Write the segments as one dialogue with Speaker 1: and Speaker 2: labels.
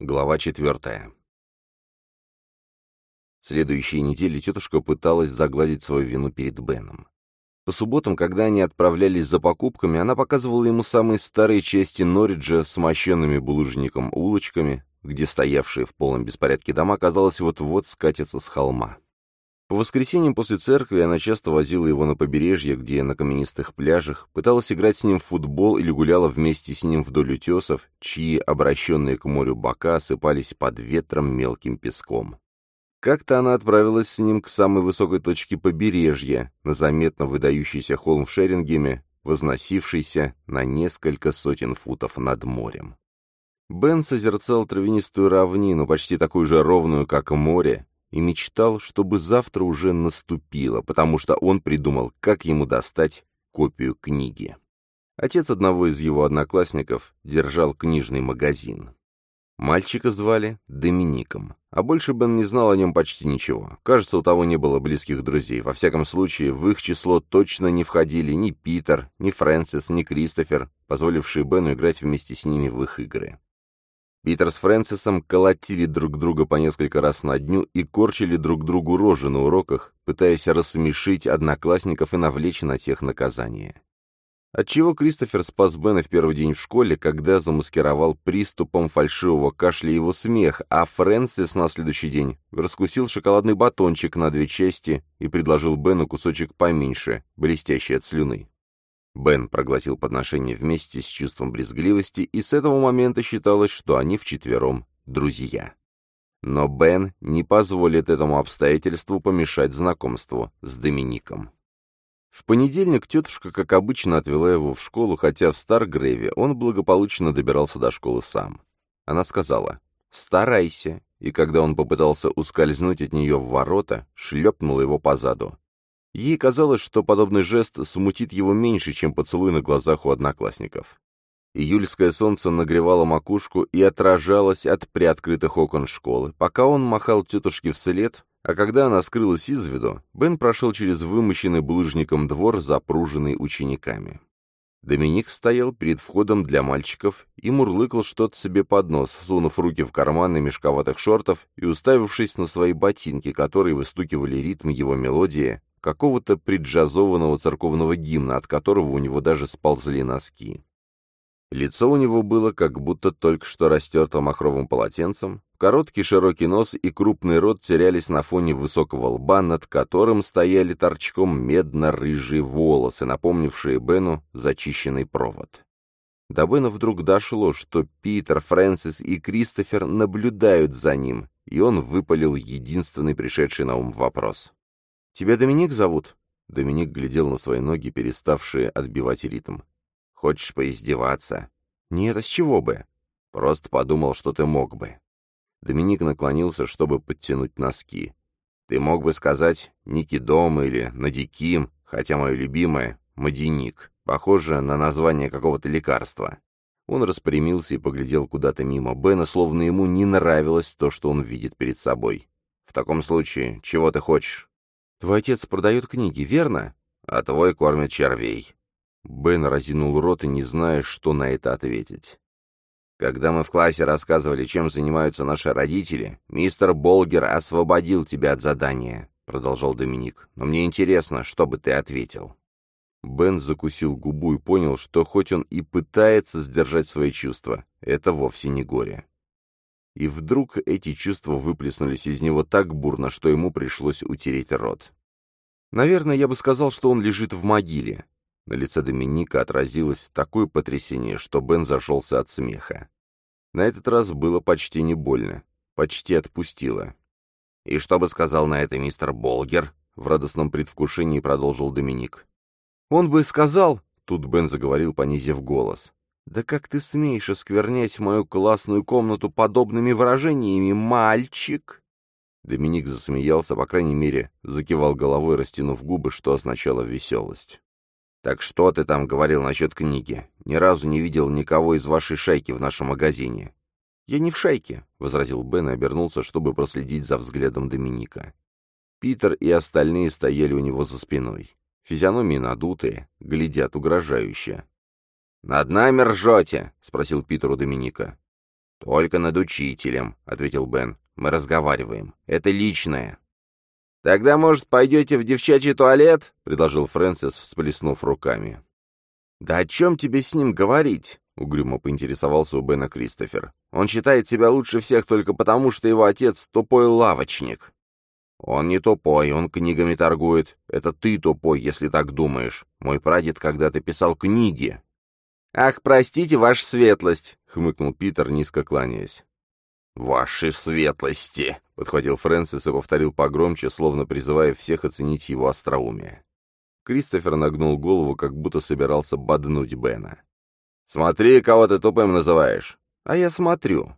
Speaker 1: Глава четвертая. Следующие недели тетушка пыталась загладить свою вину перед Беном. По субботам, когда они отправлялись за покупками, она показывала ему самые старые части Норриджа с мощенными булыжником улочками, где стоявшие в полном беспорядке дома, казалось, вот-вот скатятся с холма. По воскресеньям после церкви она часто возила его на побережье, где на каменистых пляжах, пыталась играть с ним в футбол или гуляла вместе с ним вдоль утесов, чьи обращенные к морю бока осыпались под ветром мелким песком. Как-то она отправилась с ним к самой высокой точке побережья, на заметно выдающийся холм в Шерингеме, возносившийся на несколько сотен футов над морем. Бен созерцал травянистую равнину, почти такую же ровную, как море, и мечтал, чтобы завтра уже наступило, потому что он придумал, как ему достать копию книги. Отец одного из его одноклассников держал книжный магазин. Мальчика звали Домиником, а больше Бен не знал о нем почти ничего. Кажется, у того не было близких друзей. Во всяком случае, в их число точно не входили ни Питер, ни Фрэнсис, ни Кристофер, позволившие Бену играть вместе с ними в их игры. Питер с Фрэнсисом колотили друг друга по несколько раз на дню и корчили друг другу рожи на уроках, пытаясь рассмешить одноклассников и навлечь на тех наказание. Отчего Кристофер спас Бена в первый день в школе, когда замаскировал приступом фальшивого кашля его смех, а Фрэнсис на следующий день раскусил шоколадный батончик на две части и предложил Бену кусочек поменьше, блестящий от слюны. Бен проглотил подношение вместе с чувством брезгливости, и с этого момента считалось, что они вчетвером друзья. Но Бен не позволит этому обстоятельству помешать знакомству с Домиником. В понедельник тетушка, как обычно, отвела его в школу, хотя в Старгрейве он благополучно добирался до школы сам. Она сказала «Старайся», и когда он попытался ускользнуть от нее в ворота, шлепнула его по заду. Ей казалось, что подобный жест смутит его меньше, чем поцелуй на глазах у одноклассников. Июльское солнце нагревало макушку и отражалось от приоткрытых окон школы, пока он махал тетушке вслед, а когда она скрылась из виду, Бен прошел через вымощенный булыжником двор, запруженный учениками. Доминик стоял перед входом для мальчиков и мурлыкал что-то себе под нос, сунув руки в карманы мешковатых шортов и уставившись на свои ботинки, которые выстукивали ритм его мелодии, какого-то преджазованного церковного гимна, от которого у него даже сползли носки. Лицо у него было как будто только что растерто махровым полотенцем, короткий широкий нос и крупный рот терялись на фоне высокого лба, над которым стояли торчком медно-рыжие волосы, напомнившие Бену зачищенный провод. До Бена вдруг дошло, что Питер, Фрэнсис и Кристофер наблюдают за ним, и он выпалил единственный пришедший на ум вопрос. «Тебя Доминик зовут?» Доминик глядел на свои ноги, переставшие отбивать ритм. «Хочешь поиздеваться?» «Нет, а с чего бы?» «Просто подумал, что ты мог бы». Доминик наклонился, чтобы подтянуть носки. «Ты мог бы сказать Ники Дом или Надиким, хотя мое любимое — Мадиник, похоже на название какого-то лекарства». Он распрямился и поглядел куда-то мимо Бена, словно ему не нравилось то, что он видит перед собой. «В таком случае, чего ты хочешь?» Твой отец продает книги, верно? А твой кормит червей. Бен разинул рот и не зная, что на это ответить. Когда мы в классе рассказывали, чем занимаются наши родители, мистер Болгер освободил тебя от задания, продолжал Доминик. Но мне интересно, что бы ты ответил. Бен закусил губу и понял, что хоть он и пытается сдержать свои чувства, это вовсе не горе. И вдруг эти чувства выплеснулись из него так бурно, что ему пришлось утереть рот. Наверное, я бы сказал, что он лежит в могиле. На лице Доминика отразилось такое потрясение, что Бен зашелся от смеха. На этот раз было почти не больно, почти отпустило. «И что бы сказал на это мистер Болгер?» — в радостном предвкушении продолжил Доминик. «Он бы сказал...» — тут Бен заговорил, понизив голос. «Да как ты смеешь осквернять мою классную комнату подобными выражениями, мальчик?» Доминик засмеялся, по крайней мере, закивал головой, растянув губы, что означало веселость. «Так что ты там говорил насчет книги? Ни разу не видел никого из вашей шайки в нашем магазине». «Я не в шайке», — возразил Бен и обернулся, чтобы проследить за взглядом Доминика. Питер и остальные стояли у него за спиной. Физиономии надутые, глядят угрожающе. «Над нами ржете?» — спросил Питер у Доминика. «Только над учителем», — ответил Бен. «Мы разговариваем. Это личное». «Тогда, может, пойдете в девчачий туалет?» — предложил Фрэнсис, всплеснув руками. «Да о чем тебе с ним говорить?» — угрюмо поинтересовался у Бена Кристофер. «Он считает себя лучше всех только потому, что его отец — тупой лавочник». «Он не тупой, он книгами торгует. Это ты тупой, если так думаешь. Мой прадед когда-то писал книги». «Ах, простите, ваша светлость!» — хмыкнул Питер, низко кланяясь. «Ваши светлости!» — подхватил Фрэнсис и повторил погромче, словно призывая всех оценить его остроумие. Кристофер нагнул голову, как будто собирался боднуть Бена. «Смотри, кого ты тупым называешь!» «А я смотрю!»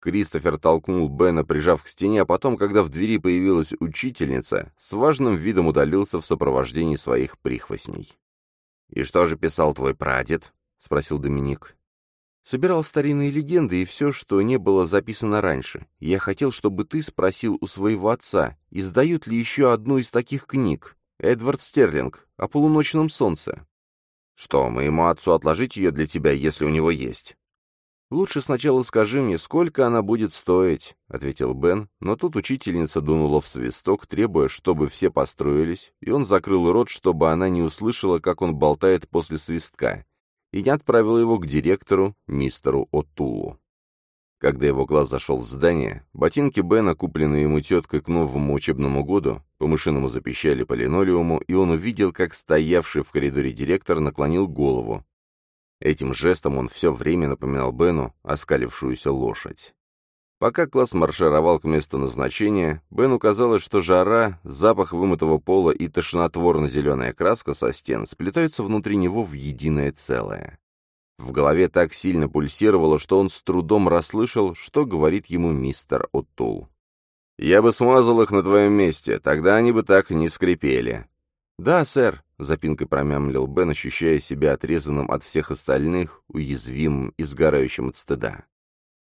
Speaker 1: Кристофер толкнул Бена, прижав к стене, а потом, когда в двери появилась учительница, с важным видом удалился в сопровождении своих прихвостней. «И что же писал твой прадед?» — спросил Доминик. Собирал старинные легенды и все, что не было записано раньше. Я хотел, чтобы ты спросил у своего отца, издают ли еще одну из таких книг, Эдвард Стерлинг, о полуночном солнце. Что, моему отцу отложить ее для тебя, если у него есть? «Лучше сначала скажи мне, сколько она будет стоить», — ответил Бен, но тут учительница дунула в свисток, требуя, чтобы все построились, и он закрыл рот, чтобы она не услышала, как он болтает после свистка, и не отправил его к директору, мистеру О'Тулу. Когда его глаз зашел в здание, ботинки Бена, купленные ему теткой к новому учебному году, по-мышиному запищали по линолеуму, и он увидел, как стоявший в коридоре директор наклонил голову. Этим жестом он все время напоминал Бену оскалившуюся лошадь. Пока класс маршировал к месту назначения, Бену казалось, что жара, запах вымытого пола и тошнотворно-зеленая краска со стен сплетаются внутри него в единое целое. В голове так сильно пульсировало, что он с трудом расслышал, что говорит ему мистер О'Тул. «Я бы смазал их на твоем месте, тогда они бы так не скрипели». «Да, сэр», — запинкой промямлил Бен, ощущая себя отрезанным от всех остальных, уязвимым и сгорающим от стыда.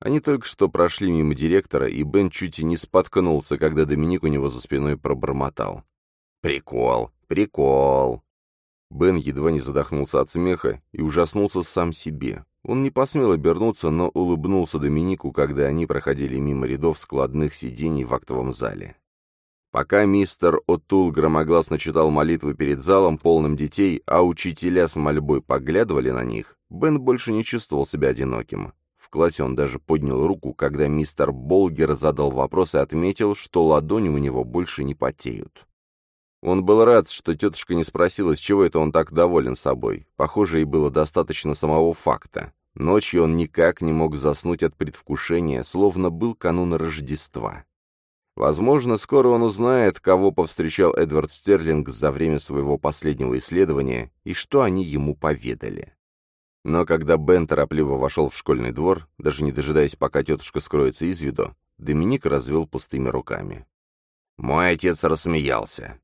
Speaker 1: Они только что прошли мимо директора, и Бен чуть и не споткнулся, когда Доминик у него за спиной пробормотал. «Прикол, прикол!» Бен едва не задохнулся от смеха и ужаснулся сам себе. Он не посмел обернуться, но улыбнулся Доминику, когда они проходили мимо рядов складных сидений в актовом зале. Пока мистер Отул громогласно читал молитвы перед залом, полным детей, а учителя с мольбой поглядывали на них, Бен больше не чувствовал себя одиноким. В классе он даже поднял руку, когда мистер Болгер задал вопрос и отметил, что ладони у него больше не потеют. Он был рад, что тетушка не спросила, с чего это он так доволен собой. Похоже, ей было достаточно самого факта. Ночью он никак не мог заснуть от предвкушения, словно был канун Рождества. Возможно, скоро он узнает, кого повстречал Эдвард Стерлинг за время своего последнего исследования и что они ему поведали. Но когда Бен торопливо вошел в школьный двор, даже не дожидаясь, пока тетушка скроется из виду, Доминик развел пустыми руками. Мой отец рассмеялся.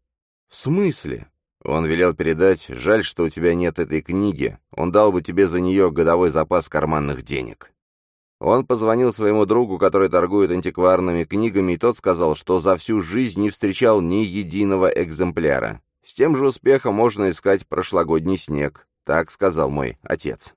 Speaker 1: «В смысле?» Он велел передать, жаль, что у тебя нет этой книги, он дал бы тебе за нее годовой запас карманных денег. Он позвонил своему другу, который торгует антикварными книгами, и тот сказал, что за всю жизнь не встречал ни единого экземпляра. С тем же успехом можно искать прошлогодний снег. Так сказал мой отец.